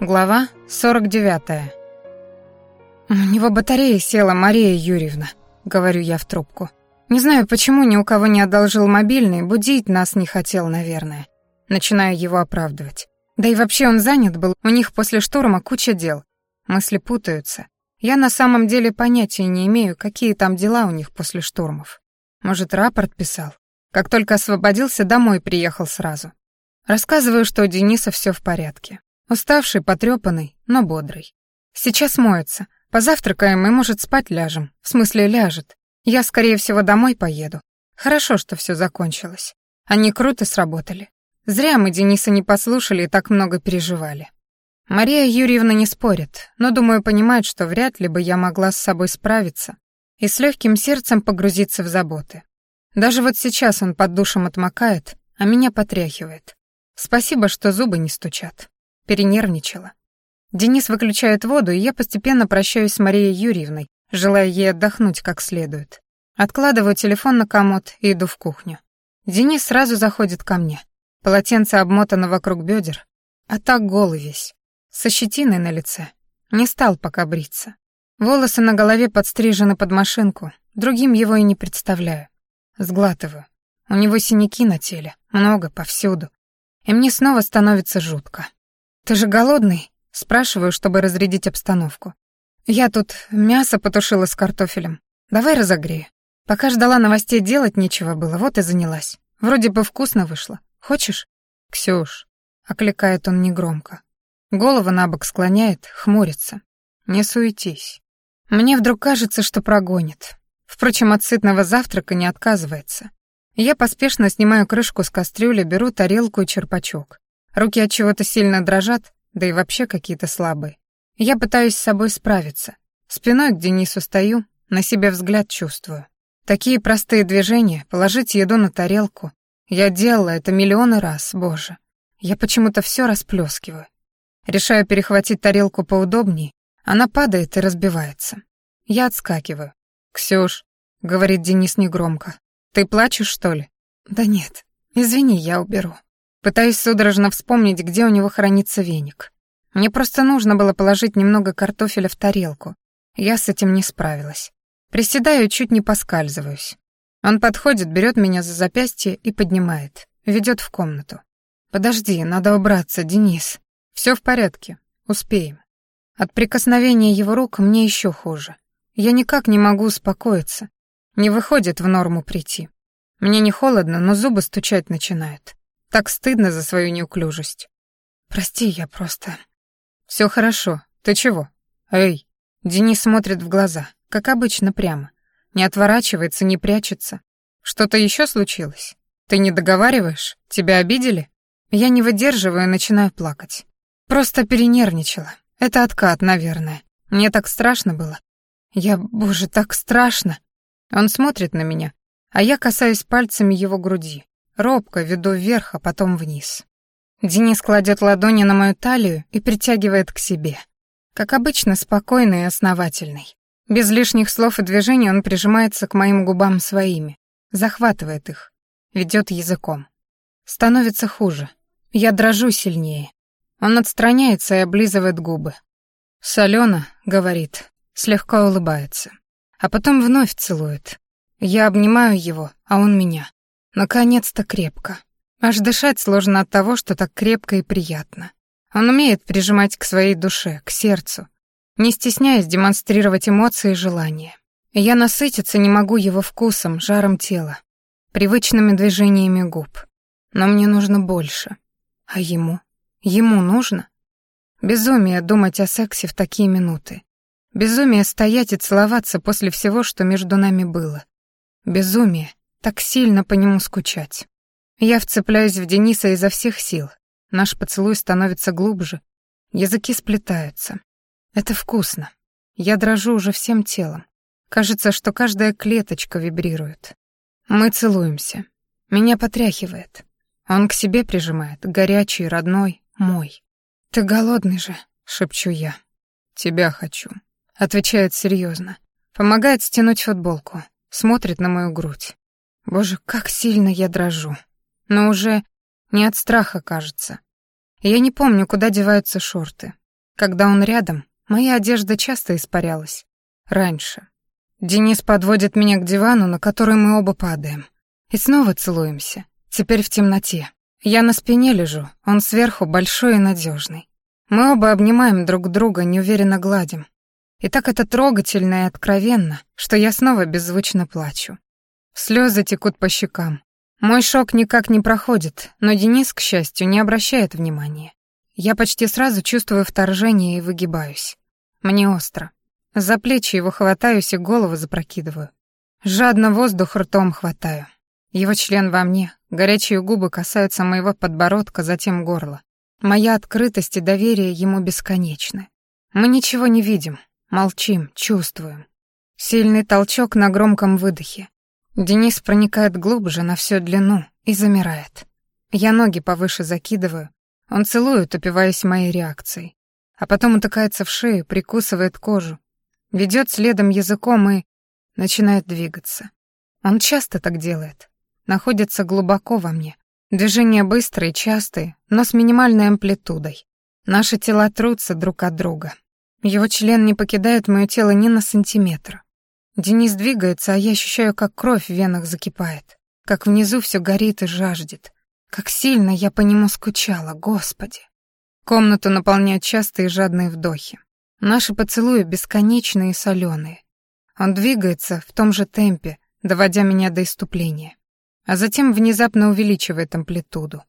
Глава 49. «У него батарея села, Мария Юрьевна», — говорю я в трубку. «Не знаю, почему ни у кого не одолжил мобильный, будить нас не хотел, наверное». Начинаю его оправдывать. Да и вообще он занят был, у них после штурма куча дел. Мысли путаются. Я на самом деле понятия не имею, какие там дела у них после штурмов. Может, рапорт писал? Как только освободился, домой приехал сразу. Рассказываю, что у Дениса все в порядке. Уставший, потрепанный, но бодрый. Сейчас моется. Позавтракаем и, может, спать ляжем. В смысле, ляжет. Я, скорее всего, домой поеду. Хорошо, что все закончилось. Они круто сработали. Зря мы Дениса не послушали и так много переживали. Мария Юрьевна не спорит, но, думаю, понимает, что вряд ли бы я могла с собой справиться и с легким сердцем погрузиться в заботы. Даже вот сейчас он под душем отмокает, а меня потряхивает. Спасибо, что зубы не стучат. Перенервничала. Денис выключает воду, и я постепенно прощаюсь с Марией Юрьевной, желая ей отдохнуть как следует. Откладываю телефон на комод и иду в кухню. Денис сразу заходит ко мне. Полотенце обмотано вокруг бедер, а так голый весь, со щетиной на лице. Не стал пока бриться. Волосы на голове подстрижены под машинку, другим его и не представляю. Сглатываю. У него синяки на теле, много, повсюду. И мне снова становится жутко. «Ты же голодный?» — спрашиваю, чтобы разрядить обстановку. «Я тут мясо потушила с картофелем. Давай разогрею. Пока ждала новостей, делать нечего было, вот и занялась. Вроде бы вкусно вышло. Хочешь?» «Ксюш», — окликает он негромко. Голову на бок склоняет, хмурится. «Не суетись». Мне вдруг кажется, что прогонит. Впрочем, от сытного завтрака не отказывается. Я поспешно снимаю крышку с кастрюли, беру тарелку и черпачок. Руки от чего-то сильно дрожат, да и вообще какие-то слабые. Я пытаюсь с собой справиться. Спиной к Денису стою, на себя взгляд чувствую. Такие простые движения, положить еду на тарелку. Я делала это миллионы раз, боже. Я почему-то все расплескиваю. Решаю перехватить тарелку поудобнее, она падает и разбивается. Я отскакиваю. «Ксюш», — говорит Денис негромко, — «ты плачешь, что ли?» «Да нет, извини, я уберу». Пытаюсь судорожно вспомнить, где у него хранится веник. Мне просто нужно было положить немного картофеля в тарелку. Я с этим не справилась. Приседаю и чуть не поскальзываюсь. Он подходит, берет меня за запястье и поднимает. Ведет в комнату. «Подожди, надо убраться, Денис. Все в порядке. Успеем». От прикосновения его рук мне еще хуже. Я никак не могу успокоиться. Не выходит в норму прийти. Мне не холодно, но зубы стучать начинают. Так стыдно за свою неуклюжесть. Прости, я просто... Все хорошо. Ты чего? Эй. Денис смотрит в глаза, как обычно, прямо. Не отворачивается, не прячется. Что-то еще случилось? Ты не договариваешь? Тебя обидели? Я не выдерживаю и начинаю плакать. Просто перенервничала. Это откат, наверное. Мне так страшно было. Я, боже, так страшно. Он смотрит на меня, а я касаюсь пальцами его груди. Робко веду вверх, а потом вниз. Денис кладет ладони на мою талию и притягивает к себе. Как обычно, спокойный и основательный. Без лишних слов и движений он прижимается к моим губам своими, захватывает их, ведет языком. Становится хуже. Я дрожу сильнее. Он отстраняется и облизывает губы. «Солёно», — говорит, слегка улыбается. А потом вновь целует. Я обнимаю его, а он меня. Наконец-то крепко. Аж дышать сложно от того, что так крепко и приятно. Он умеет прижимать к своей душе, к сердцу, не стесняясь демонстрировать эмоции и желания. Я насытиться не могу его вкусом, жаром тела, привычными движениями губ. Но мне нужно больше. А ему? Ему нужно? Безумие думать о сексе в такие минуты. Безумие стоять и целоваться после всего, что между нами было. Безумие так сильно по нему скучать. Я вцепляюсь в Дениса изо всех сил. Наш поцелуй становится глубже. Языки сплетаются. Это вкусно. Я дрожу уже всем телом. Кажется, что каждая клеточка вибрирует. Мы целуемся. Меня потряхивает. Он к себе прижимает, горячий, родной, мой. «Ты голодный же», — шепчу я. «Тебя хочу», — отвечает серьезно. Помогает стянуть футболку, смотрит на мою грудь. Боже, как сильно я дрожу. Но уже не от страха, кажется. Я не помню, куда деваются шорты. Когда он рядом, моя одежда часто испарялась. Раньше. Денис подводит меня к дивану, на который мы оба падаем. И снова целуемся. Теперь в темноте. Я на спине лежу, он сверху большой и надежный. Мы оба обнимаем друг друга, неуверенно гладим. И так это трогательно и откровенно, что я снова беззвучно плачу. Слезы текут по щекам. Мой шок никак не проходит, но Денис, к счастью, не обращает внимания. Я почти сразу чувствую вторжение и выгибаюсь. Мне остро. За плечи его хватаюсь и голову запрокидываю. Жадно воздух ртом хватаю. Его член во мне, горячие губы касаются моего подбородка, затем горла. Моя открытость и доверие ему бесконечны. Мы ничего не видим, молчим, чувствуем. Сильный толчок на громком выдохе. Денис проникает глубже на всю длину и замирает. Я ноги повыше закидываю. Он целует, упиваясь моей реакцией. А потом утыкается в шею, прикусывает кожу. Ведет следом языком и начинает двигаться. Он часто так делает. Находится глубоко во мне. Движения быстрые, частые, но с минимальной амплитудой. Наши тела трутся друг от друга. Его член не покидает моё тело ни на сантиметр. Денис двигается, а я ощущаю, как кровь в венах закипает, как внизу все горит и жаждет, как сильно я по нему скучала, Господи. Комнату наполняют частые жадные вдохи. Наши поцелуи бесконечные и соленые. Он двигается в том же темпе, доводя меня до иступления, а затем внезапно увеличивает амплитуду.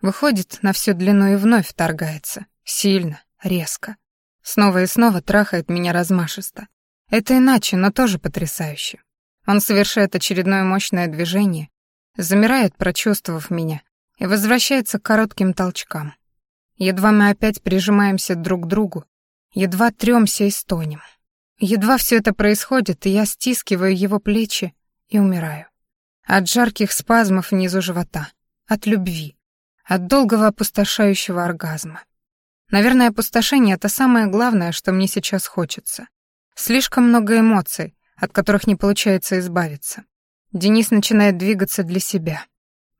Выходит на всю длину и вновь вторгается, сильно, резко. Снова и снова трахает меня размашисто. Это иначе, но тоже потрясающе. Он совершает очередное мощное движение, замирает, прочувствовав меня, и возвращается к коротким толчкам. Едва мы опять прижимаемся друг к другу, едва трёмся и стонем. Едва все это происходит, и я стискиваю его плечи и умираю. От жарких спазмов внизу живота, от любви, от долгого опустошающего оргазма. Наверное, опустошение — это самое главное, что мне сейчас хочется. Слишком много эмоций, от которых не получается избавиться. Денис начинает двигаться для себя.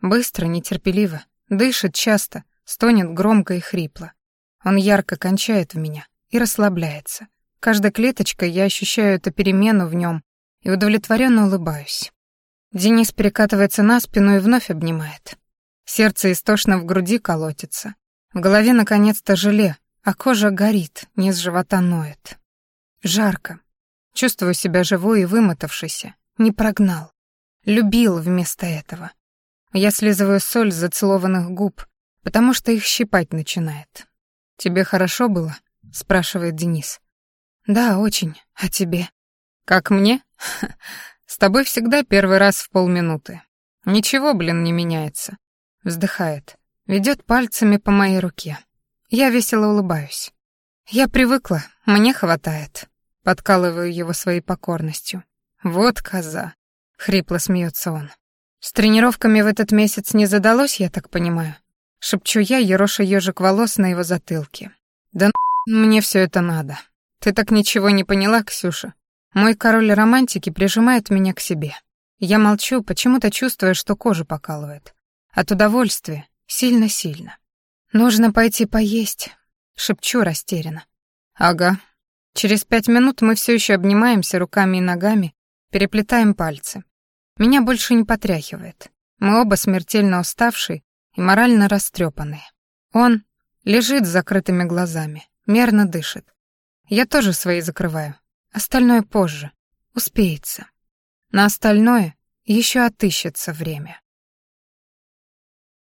Быстро, нетерпеливо, дышит часто, стонет громко и хрипло. Он ярко кончает в меня и расслабляется. Каждой клеточкой я ощущаю эту перемену в нем и удовлетворенно улыбаюсь. Денис перекатывается на спину и вновь обнимает. Сердце истошно в груди колотится. В голове наконец-то желе, а кожа горит, низ живота ноет. Жарко. Чувствую себя живой и вымотавшейся. Не прогнал. Любил вместо этого. Я слизываю соль с зацелованных губ, потому что их щипать начинает. «Тебе хорошо было?» — спрашивает Денис. «Да, очень. А тебе?» «Как мне? С тобой всегда первый раз в полминуты. Ничего, блин, не меняется». Вздыхает. Ведет пальцами по моей руке. Я весело улыбаюсь. Я привыкла, мне хватает. Подкалываю его своей покорностью. Вот коза. Хрипло смеется он. С тренировками в этот месяц не задалось, я так понимаю. Шепчу я, ероша ежик волос на его затылке. Да мне все это надо. Ты так ничего не поняла, Ксюша. Мой король романтики прижимает меня к себе. Я молчу, почему-то чувствуя, что кожу покалывает. От удовольствия, сильно-сильно. Нужно пойти поесть, Шепчу растерянно. Ага. Через пять минут мы все еще обнимаемся руками и ногами, переплетаем пальцы. Меня больше не потряхивает. Мы оба смертельно уставшие и морально растрепанные. Он лежит с закрытыми глазами, мерно дышит. Я тоже свои закрываю. Остальное позже. Успеется. На остальное еще отыщется время.